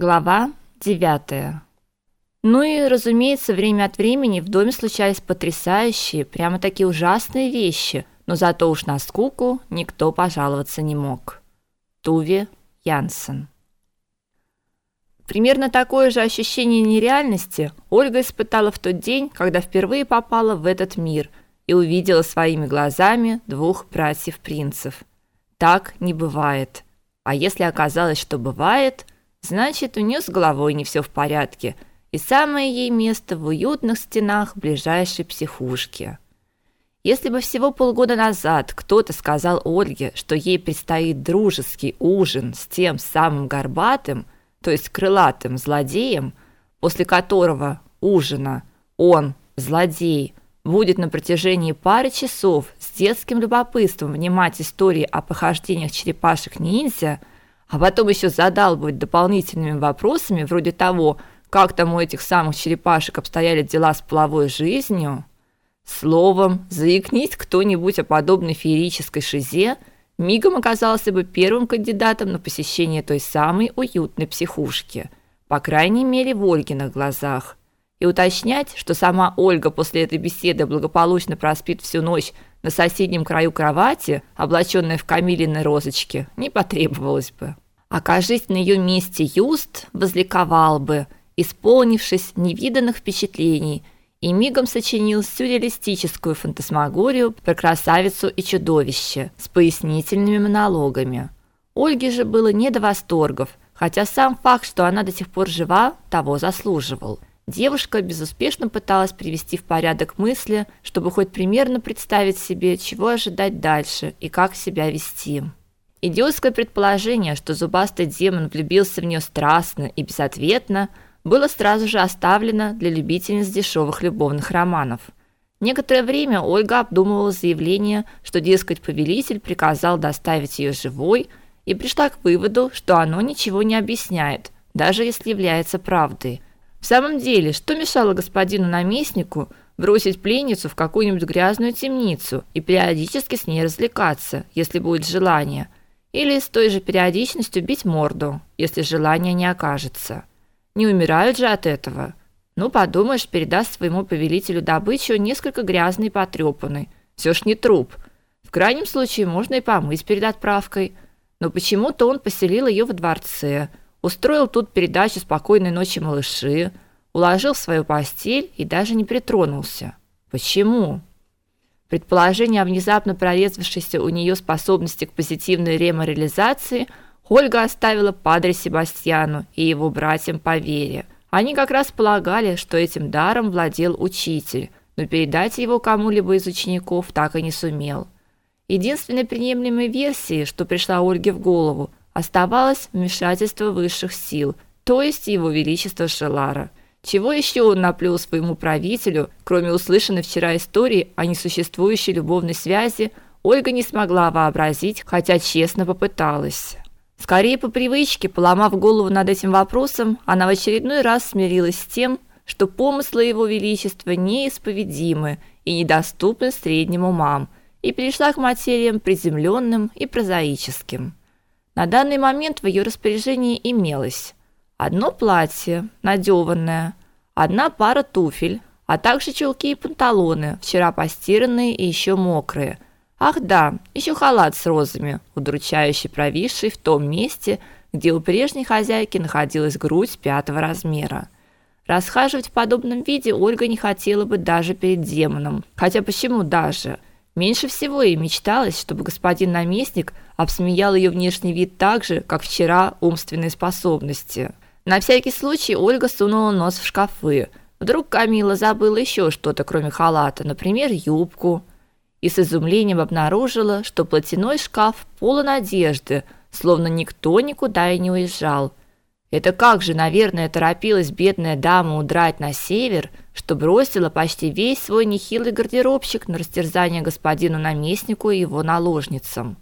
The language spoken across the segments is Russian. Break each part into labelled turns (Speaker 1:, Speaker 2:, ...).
Speaker 1: Глава 9. Ну и, разумеется, время от времени в доме случались потрясающие, прямо такие ужасные вещи, но зато уж на скуку никто пожаловаться не мог. Туве Янсен. Примерно такое же ощущение нереальности Ольга испытала в тот день, когда впервые попала в этот мир и увидела своими глазами двух братьев-принцев. Так не бывает. А если оказалось, что бывает, Значит, у нее с головой не все в порядке, и самое ей место в уютных стенах ближайшей психушки. Если бы всего полгода назад кто-то сказал Ольге, что ей предстоит дружеский ужин с тем самым горбатым, то есть крылатым злодеем, после которого ужина он, злодей, будет на протяжении пары часов с детским любопытством внимать истории о похождениях черепашек-ниндзя, а потом еще задалбывать дополнительными вопросами вроде того, как там у этих самых черепашек обстояли дела с половой жизнью. Словом, заикнись кто-нибудь о подобной феерической шизе, мигом оказался бы первым кандидатом на посещение той самой уютной психушки, по крайней мере, в Ольгиных глазах. И уточнять, что сама Ольга после этой беседы благополучно проспит всю ночь на соседнем краю кровати, облаченная в камилины розочки, не потребовалось бы. Окажись на ее месте Юст, возликовал бы, исполнившись невиданных впечатлений, и мигом сочинил сюрреалистическую фантасмагорию про красавицу и чудовище с пояснительными монологами. Ольге же было не до восторгов, хотя сам факт, что она до сих пор жива, того заслуживал. Девушка безуспешно пыталась привести в порядок мысли, чтобы хоть примерно представить себе, чего ожидать дальше и как себя вести. Идиотское предположение, что зубастый демон влюбился в нее страстно и безответно, было сразу же оставлено для любительниц дешевых любовных романов. Некоторое время Ольга обдумывала заявление, что дескать повелитель приказал доставить ее живой, и пришла к выводу, что оно ничего не объясняет, даже если является правдой – в самом деле, что мешало господину наместнику бросить пленницу в какую-нибудь грязную темницу и периодически с ней развлекаться, если будет желание, или с той же периодичностью бить морду, если желания не окажется? Не умирают же от этого. Ну, подумаешь, передаст своему повелителю добычу несколько грязной и потрепанной. Все ж не труп. В крайнем случае можно и помыть перед отправкой. Но почему-то он поселил ее в дворце – устроил тут передачу «Спокойной ночи, малыши», уложил в свою постель и даже не притронулся. Почему? Предположение о внезапно прорезавшейся у нее способности к позитивной реморализации Ольга оставила падре Себастьяну и его братьям по вере. Они как раз полагали, что этим даром владел учитель, но передать его кому-либо из учеников так и не сумел. Единственной приемлемой версией, что пришла Ольге в голову, оставалось вмешательство высших сил, то есть его величество Шелара. Чего еще он наплел своему правителю, кроме услышанной вчера истории о несуществующей любовной связи, Ольга не смогла вообразить, хотя честно попыталась. Скорее по привычке, поломав голову над этим вопросом, она в очередной раз смирилась с тем, что помыслы его величества неисповедимы и недоступны средним умам, и перешла к материям приземленным и прозаическим. На данный момент в ее распоряжении имелось одно платье, надеванное, одна пара туфель, а также чулки и панталоны, вчера постиранные и еще мокрые. Ах да, еще халат с розами, удручающе провисший в том месте, где у прежней хозяйки находилась грудь пятого размера. Расхаживать в подобном виде Ольга не хотела бы даже перед демоном. Хотя почему даже? Меньше всего ей мечталось, чтобы господин наместник обсмеял ее внешний вид так же, как вчера умственные способности. На всякий случай Ольга сунула нос в шкафы. Вдруг Камила забыла еще что-то, кроме халата, например, юбку, и с изумлением обнаружила, что платяной шкаф полон одежды, словно никто никуда и не уезжал. Это как же, наверное, торопилась бедная дама удрать на север, что бросила почти весь свой нехилый гардеробчик на растерзание господину наместнику и его наложницам.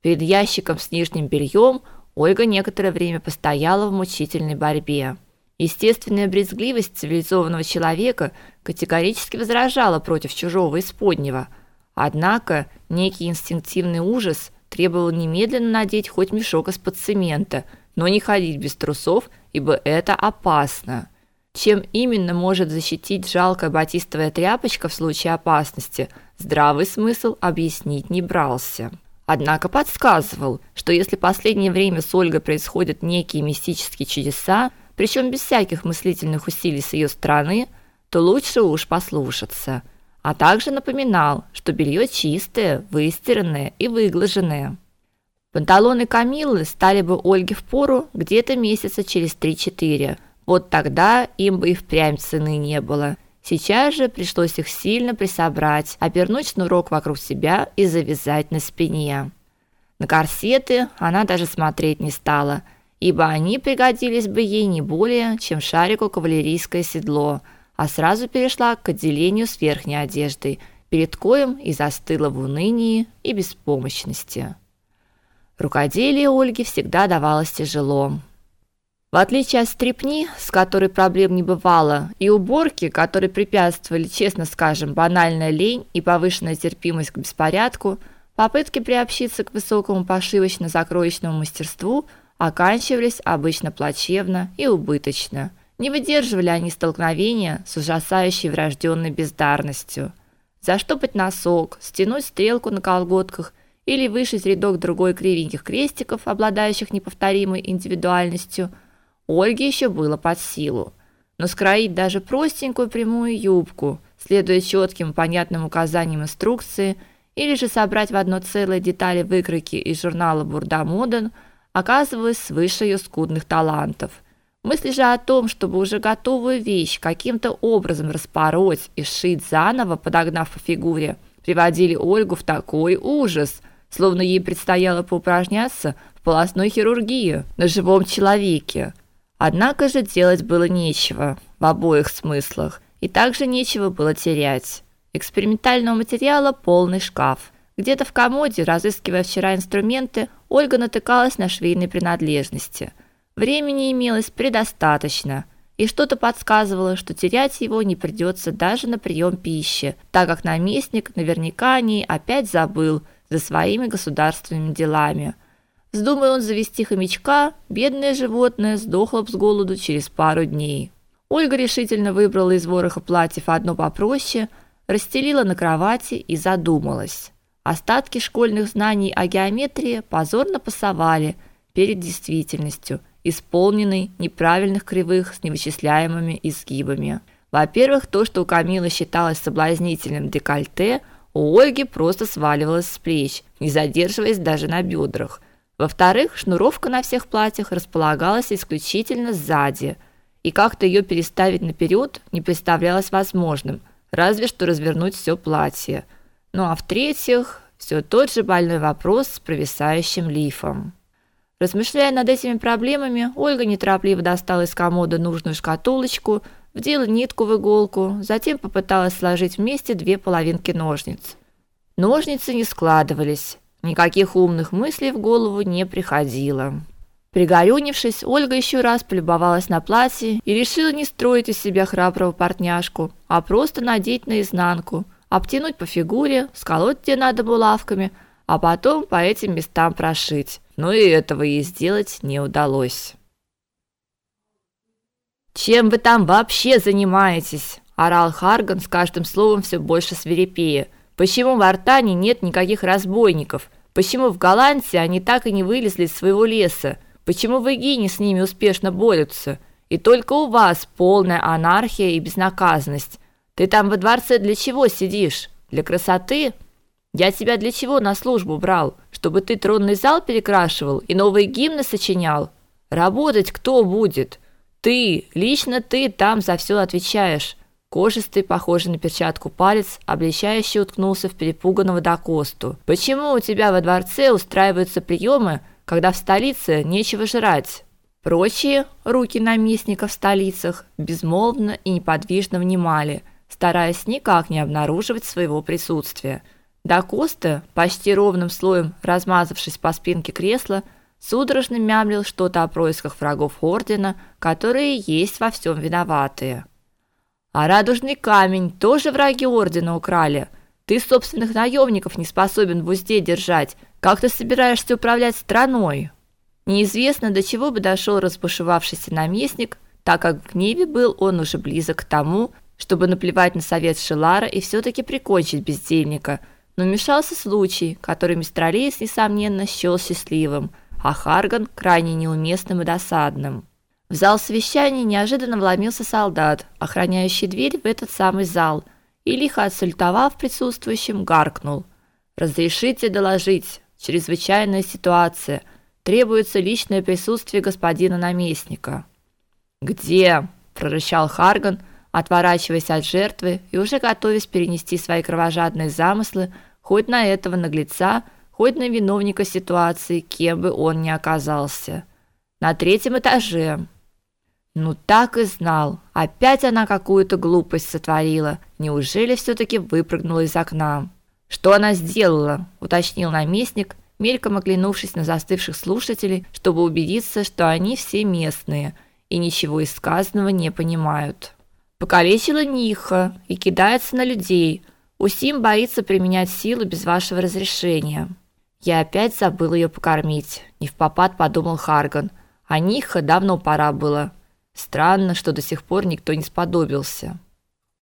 Speaker 1: Перед ящиком с нижним бельем Ольга некоторое время постояла в мучительной борьбе. Естественная брезгливость цивилизованного человека категорически возражала против чужого исподнего. Однако некий инстинктивный ужас требовал немедленно надеть хоть мешок из-под цемента – но не ходить без трусов, ибо это опасно. Чем именно может защитить жалкая батистовая тряпочка в случае опасности, здравый смысл объяснить не брался. Однако подсказывал, что если последнее время с Ольгой происходят некие мистические чудеса, причем без всяких мыслительных усилий с ее стороны, то лучше уж послушаться. А также напоминал, что белье чистое, выстиранное и выглаженное. Панталоны Камиллы стали бы Ольге в пору где-то месяца через 3-4. Вот тогда им бы и впрямь цены не было. Сейчас же пришлось их сильно присобрать, обернуть шнурок вокруг себя и завязать на спине. На корсеты она даже смотреть не стала, ибо они пригодились бы ей не более, чем шарику кавалерийское седло, а сразу перешла к отделению с верхней одеждой, перед коем и застыла в унынии и беспомощности. Рукоделие Ольги всегда давалось тяжело. В отличие от стрепни, с которой проблем не бывало, и уборки, которые препятствовали, честно скажем, банальная лень и повышенная терпимость к беспорядку, попытки приобщиться к высокому пошивочно-закроечному мастерству оканчивались обычно плачевно и убыточно. Не выдерживали они столкновения с ужасающей врожденной бездарностью. Заштопать носок, стянуть стрелку на колготках или вышить рядок другой кривеньких крестиков, обладающих неповторимой индивидуальностью – Ольге еще было под силу. Но скроить даже простенькую прямую юбку, следуя четким понятным указаниям инструкции, или же собрать в одно целое детали выкройки из журнала Бурда Моден, оказывалось свыше ее скудных талантов. Мысли же о том, чтобы уже готовую вещь каким-то образом распороть и сшить заново, подогнав по фигуре, приводили Ольгу в такой ужас, словно ей предстояло поупражняться в полостной хирургии на живом человеке. Однако же делать было нечего в обоих смыслах, и также нечего было терять. Экспериментального материала полный шкаф. Где-то в комоде, разыскивая вчера инструменты, Ольга натыкалась на швейные принадлежности. Времени имелось предостаточно, и что-то подсказывало, что терять его не придется даже на прием пищи, так как наместник наверняка о ней опять забыл за своими государственными делами – Вздумай он завести хомячка, бедное животное сдохло бы с голоду через пару дней. Ольга решительно выбрала из вороха платьев одно попроще, расстелила на кровати и задумалась. Остатки школьных знаний о геометрии позорно пасовали перед действительностью, исполненной неправильных кривых с невычисляемыми изгибами. Во-первых, то, что у Камилы считалось соблазнительным декольте, у Ольги просто сваливалось с плеч, не задерживаясь даже на бедрах. Во-вторых, шнуровка на всех платьях располагалась исключительно сзади, и как-то ее переставить наперед не представлялось возможным, разве что развернуть все платье. Ну а в-третьих, все тот же больной вопрос с провисающим лифом. Размышляя над этими проблемами, Ольга неторопливо достала из комода нужную шкатулочку, вдела нитку в иголку, затем попыталась сложить вместе две половинки ножниц. Ножницы не складывались. Никаких умных мыслей в голову не приходило. Пригорюнившись, Ольга еще раз полюбовалась на платье и решила не строить из себя храброго портняшку, а просто надеть наизнанку, обтянуть по фигуре, сколоть где надо булавками, а потом по этим местам прошить. Но и этого ей сделать не удалось. «Чем вы там вообще занимаетесь?» – орал Харган с каждым словом все больше свирепее. «Почему в Артане нет никаких разбойников? Почему в Голландии они так и не вылезли из своего леса? Почему в Эгине с ними успешно борются? И только у вас полная анархия и безнаказанность. Ты там во дворце для чего сидишь? Для красоты? Я тебя для чего на службу брал? Чтобы ты тронный зал перекрашивал и новые гимны сочинял? Работать кто будет? Ты, лично ты там за все отвечаешь. Кожистый, похожий на перчатку палец, обличающе уткнулся в перепуганного Дакосту. «Почему у тебя во дворце устраиваются приемы, когда в столице нечего жрать?» Прочие руки наместника в столицах безмолвно и неподвижно внимали, стараясь никак не обнаруживать своего присутствия. Дакоста, почти ровным слоем размазавшись по спинке кресла, судорожно мямлил что-то о происках врагов ордена, которые есть во всем виноватые. А радужный камень тоже враги ордена украли. Ты собственных наемников не способен в узде держать. Как ты собираешься управлять страной? Неизвестно, до чего бы дошел разбушевавшийся наместник, так как в гневе был он уже близок к тому, чтобы наплевать на совет Шелара и все таки прикончить бездельника. Но вмешался случай, который Мистралеец несомненно счел счастливым, а Харган крайне неуместным и досадным. В зал совещаний неожиданно вломился солдат, охраняющий дверь в этот самый зал, и лихо отсультовав присутствующим, гаркнул: "Разрешите доложить. Чрезвычайная ситуация. Требуется личное присутствие господина наместника". "Где?" прорычал Харган, отворачиваясь от жертвы и уже готовясь перенести свои кровожадные замыслы хоть на этого наглеца, хоть на виновника ситуации, кем бы он ни оказался. На третьем этаже. Ну так и знал. Опять она какую-то глупость сотворила. Неужели все таки выпрыгнула из окна? Что она сделала? уточнил наместник, мельком оглянувшись на застывших слушателей, чтобы убедиться, что они все местные и ничего из сказанного не понимают. Покалечила Ниха и кидается на людей. Усим боится применять силу без вашего разрешения. Я опять забыл ее покормить. Не в попад подумал Харган. А Ниха давно пора было. Странно, что до сих пор никто не сподобился.